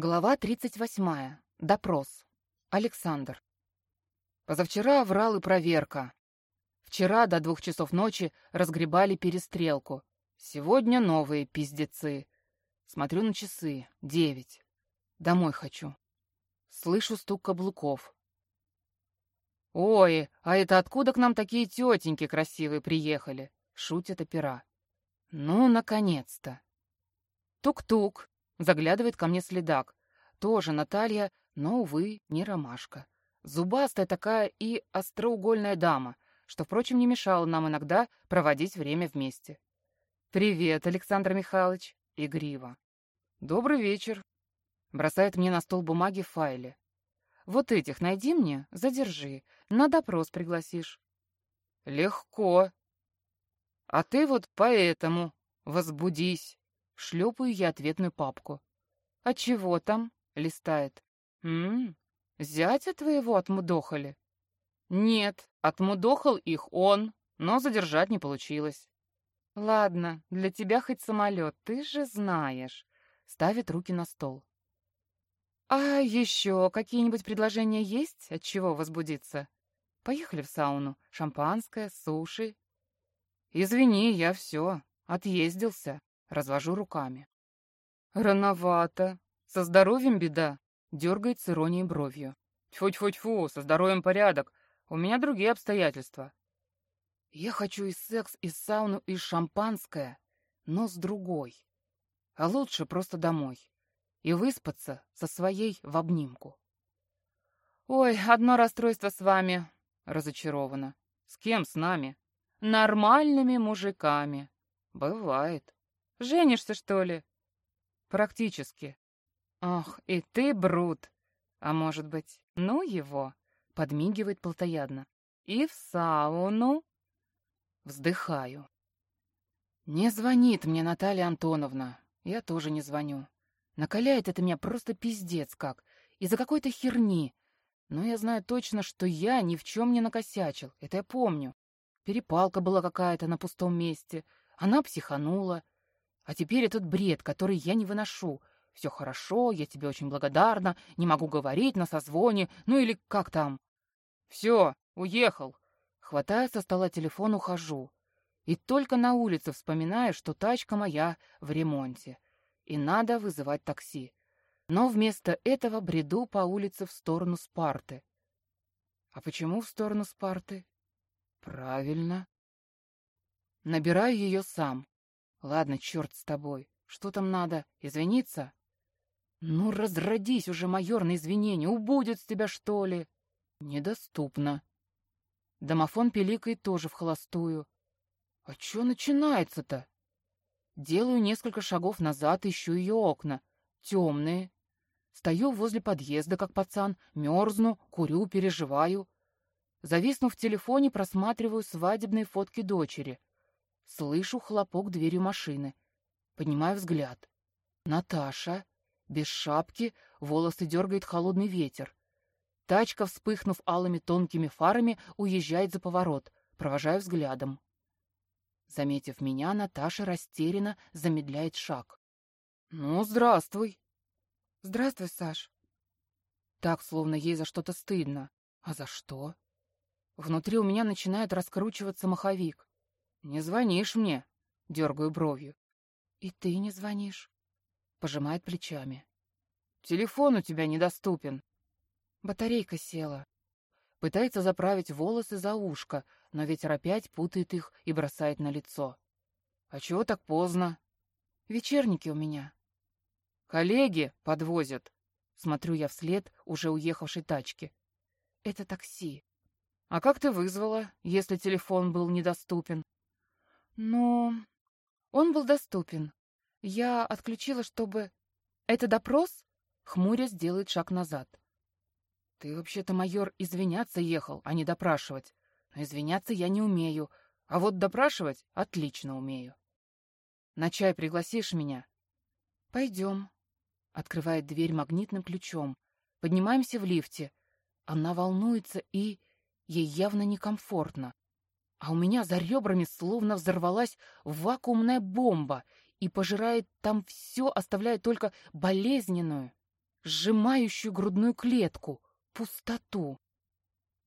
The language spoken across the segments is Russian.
Глава 38. Допрос. Александр. Позавчера врал и проверка. Вчера до двух часов ночи разгребали перестрелку. Сегодня новые пиздецы. Смотрю на часы. Девять. Домой хочу. Слышу стук каблуков. «Ой, а это откуда к нам такие тетеньки красивые приехали?» — шутит опера. «Ну, наконец-то!» Тук-тук. Заглядывает ко мне следак. Тоже Наталья, но, увы, не ромашка. Зубастая такая и остроугольная дама, что, впрочем, не мешало нам иногда проводить время вместе. «Привет, Александр Михайлович!» Игриво. «Добрый вечер!» Бросает мне на стол бумаги в файле. «Вот этих найди мне, задержи, на допрос пригласишь». «Легко!» «А ты вот поэтому возбудись!» Шлепаю я ответную папку. «А чего там?» — листает. «М-м, зятя твоего отмудохали?» «Нет, отмудохал их он, но задержать не получилось». «Ладно, для тебя хоть самолет, ты же знаешь», — ставит руки на стол. «А еще какие-нибудь предложения есть, от чего возбудиться? Поехали в сауну, шампанское, суши». «Извини, я все, отъездился», Развожу руками. «Рановато. Со здоровьем беда», — дергает с иронией бровью. «Тьфу-тьфу-тьфу, со здоровьем порядок. У меня другие обстоятельства». «Я хочу и секс, и сауну, и шампанское, но с другой. А лучше просто домой. И выспаться со своей в обнимку». «Ой, одно расстройство с вами», — разочарована. «С кем с нами?» «Нормальными мужиками». «Бывает». Женишься, что ли?» «Практически». «Ох, и ты брут!» «А может быть, ну его?» — подмигивает плотоядно. «И в сауну?» Вздыхаю. «Не звонит мне Наталья Антоновна. Я тоже не звоню. Накаляет это меня просто пиздец как. Из-за какой-то херни. Но я знаю точно, что я ни в чем не накосячил. Это я помню. Перепалка была какая-то на пустом месте. Она психанула. А теперь этот бред, который я не выношу. Все хорошо, я тебе очень благодарна, не могу говорить на созвоне, ну или как там. Все, уехал. Хватаю со стола телефон, ухожу. И только на улице вспоминаю, что тачка моя в ремонте. И надо вызывать такси. Но вместо этого бреду по улице в сторону Спарты. А почему в сторону Спарты? Правильно. Набираю ее сам. Ладно, черт с тобой. Что там надо? Извиниться? Ну, разродись уже, майор, на извинения. Убудет с тебя, что ли? Недоступно. Домофон пиликает тоже в холостую. А что начинается-то? Делаю несколько шагов назад, ищу ее окна. Темные. Стою возле подъезда, как пацан, мерзну, курю, переживаю. Зависнув в телефоне, просматриваю свадебные фотки дочери. Слышу хлопок дверью машины. Поднимаю взгляд. Наташа. Без шапки, волосы дергает холодный ветер. Тачка, вспыхнув алыми тонкими фарами, уезжает за поворот. Провожаю взглядом. Заметив меня, Наташа растерянно замедляет шаг. «Ну, здравствуй!» «Здравствуй, Саш!» Так, словно ей за что-то стыдно. А за что? Внутри у меня начинает раскручиваться маховик. «Не звонишь мне?» — дергаю бровью. «И ты не звонишь?» — пожимает плечами. «Телефон у тебя недоступен». Батарейка села. Пытается заправить волосы за ушко, но ветер опять путает их и бросает на лицо. «А чего так поздно?» «Вечерники у меня». «Коллеги подвозят». Смотрю я вслед уже уехавшей тачки. «Это такси». «А как ты вызвала, если телефон был недоступен?» Но он был доступен. Я отключила, чтобы... Это допрос? Хмурясь делает шаг назад. Ты вообще-то, майор, извиняться ехал, а не допрашивать. Но извиняться я не умею, а вот допрашивать отлично умею. На чай пригласишь меня? Пойдем. Открывает дверь магнитным ключом. Поднимаемся в лифте. Она волнуется и... Ей явно некомфортно. А у меня за ребрами словно взорвалась вакуумная бомба и пожирает там все, оставляя только болезненную, сжимающую грудную клетку, пустоту.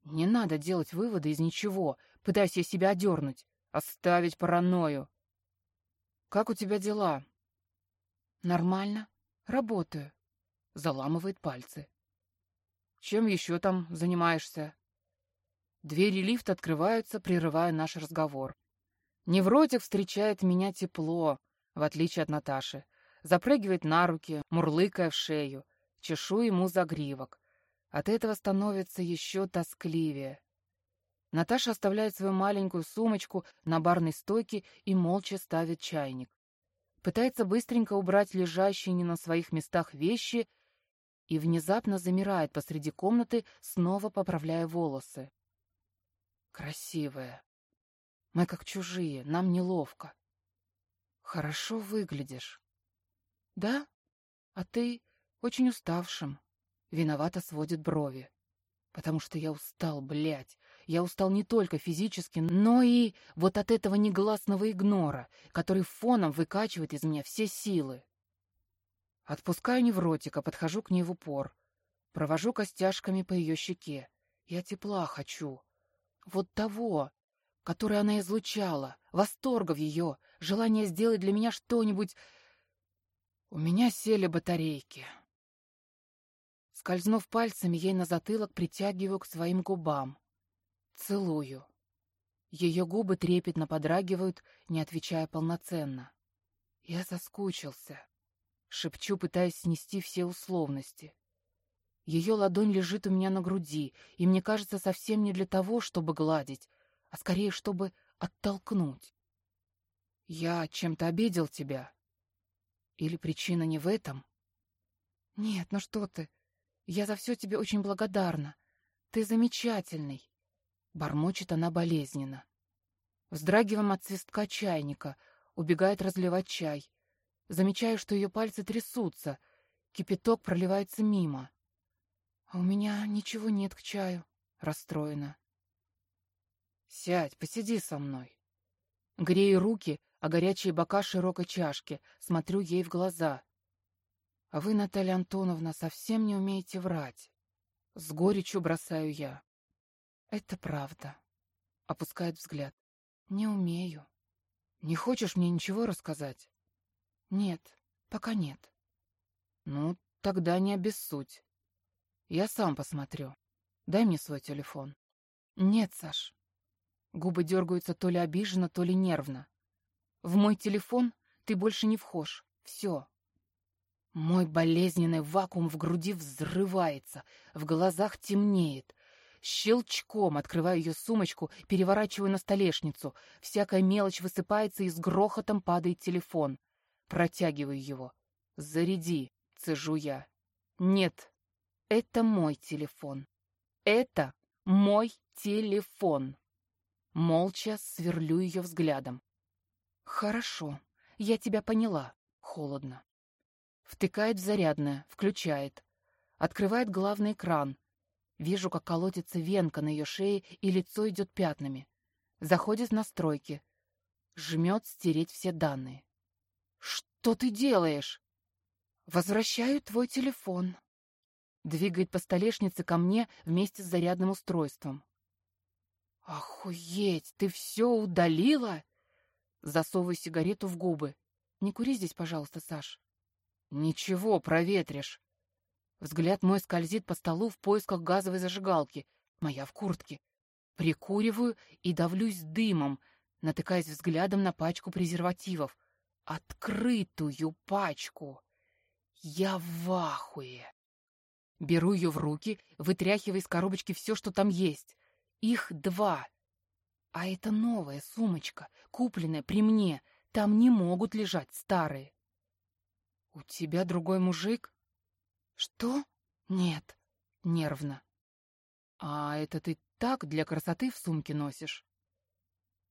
Не надо делать выводы из ничего, пытаясь я себя одернуть, оставить паранойю. «Как у тебя дела?» «Нормально. Работаю». Заламывает пальцы. «Чем еще там занимаешься?» Двери лифта открываются, прерывая наш разговор. Невротик встречает меня тепло, в отличие от Наташи. Запрыгивает на руки, мурлыкая в шею. Чешу ему загривок. От этого становится еще тоскливее. Наташа оставляет свою маленькую сумочку на барной стойке и молча ставит чайник. Пытается быстренько убрать лежащие не на своих местах вещи и внезапно замирает посреди комнаты, снова поправляя волосы. Красивая. Мы как чужие, нам неловко. Хорошо выглядишь. Да? А ты очень уставшим. Виновато сводит брови. Потому что я устал, блядь. Я устал не только физически, но и вот от этого негласного игнора, который фоном выкачивает из меня все силы. Отпускаю невротика, подхожу к ней в упор. Провожу костяшками по ее щеке. Я тепла хочу. Вот того, который она излучала, восторга в ее, желание сделать для меня что-нибудь. У меня сели батарейки. Скользнув пальцами ей на затылок, притягиваю к своим губам. Целую. Ее губы трепетно подрагивают, не отвечая полноценно. Я соскучился. Шепчу, пытаясь снести все условности. Ее ладонь лежит у меня на груди, и мне кажется, совсем не для того, чтобы гладить, а скорее, чтобы оттолкнуть. Я чем-то обидел тебя? Или причина не в этом? Нет, ну что ты, я за все тебе очень благодарна. Ты замечательный. Бормочет она болезненно. Вздрагиваем от свистка чайника, убегает разливать чай. Замечаю, что ее пальцы трясутся, кипяток проливается мимо. А у меня ничего нет к чаю, расстроена. Сядь, посиди со мной. Грею руки, а горячие бока широкой чашки, смотрю ей в глаза. А вы, Наталья Антоновна, совсем не умеете врать. С горечью бросаю я. Это правда. Опускает взгляд. Не умею. Не хочешь мне ничего рассказать? Нет, пока нет. Ну, тогда не обессудь. Я сам посмотрю. Дай мне свой телефон. Нет, Саш. Губы дергаются то ли обиженно, то ли нервно. В мой телефон ты больше не вхож. Все. Мой болезненный вакуум в груди взрывается, в глазах темнеет. Щелчком открываю ее сумочку, переворачиваю на столешницу. Всякая мелочь высыпается и с грохотом падает телефон. Протягиваю его. «Заряди», — цежу я. «Нет, это мой телефон. Это мой телефон». Молча сверлю ее взглядом. «Хорошо, я тебя поняла. Холодно. Втыкает в зарядное, включает. Открывает главный экран. Вижу, как колотится венка на ее шее, и лицо идет пятнами. Заходит в настройки. Жмет стереть все данные. «Что ты делаешь?» «Возвращаю твой телефон». Двигает по столешнице ко мне вместе с зарядным устройством. «Охуеть, ты все удалила?» Засовываю сигарету в губы. «Не кури здесь, пожалуйста, Саш». «Ничего, проветришь». Взгляд мой скользит по столу в поисках газовой зажигалки. Моя в куртке. Прикуриваю и давлюсь дымом, натыкаясь взглядом на пачку презервативов. Открытую пачку. Я в ахуе. Беру ее в руки, вытряхивая из коробочки все, что там есть. Их два. А это новая сумочка, купленная при мне. Там не могут лежать старые. «У тебя другой мужик?» «Что? Нет». Нервно. «А это ты так для красоты в сумке носишь?»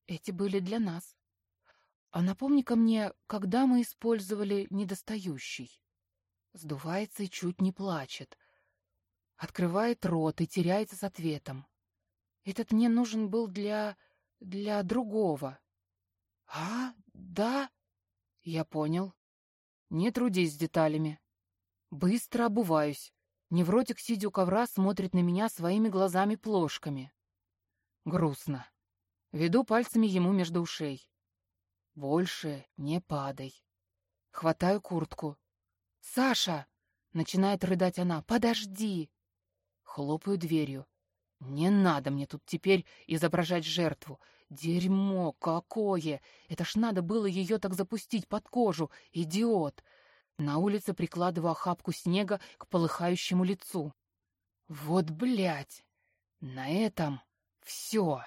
«Эти были для нас. А напомни-ка мне, когда мы использовали недостающий?» Сдувается и чуть не плачет. Открывает рот и теряется с ответом. «Этот мне нужен был для... для другого». «А, да?» «Я понял. Не трудись с деталями. Быстро обуваюсь. Невротик, сидя у ковра, смотрит на меня своими глазами-плошками. Грустно. Веду пальцами ему между ушей. Больше не падай. Хватаю куртку. «Саша!» — начинает рыдать она. «Подожди!» Хлопаю дверью. «Не надо мне тут теперь изображать жертву. Дерьмо какое! Это ж надо было ее так запустить под кожу, идиот!» На улице прикладываю охапку снега к полыхающему лицу. «Вот блядь! На этом все!»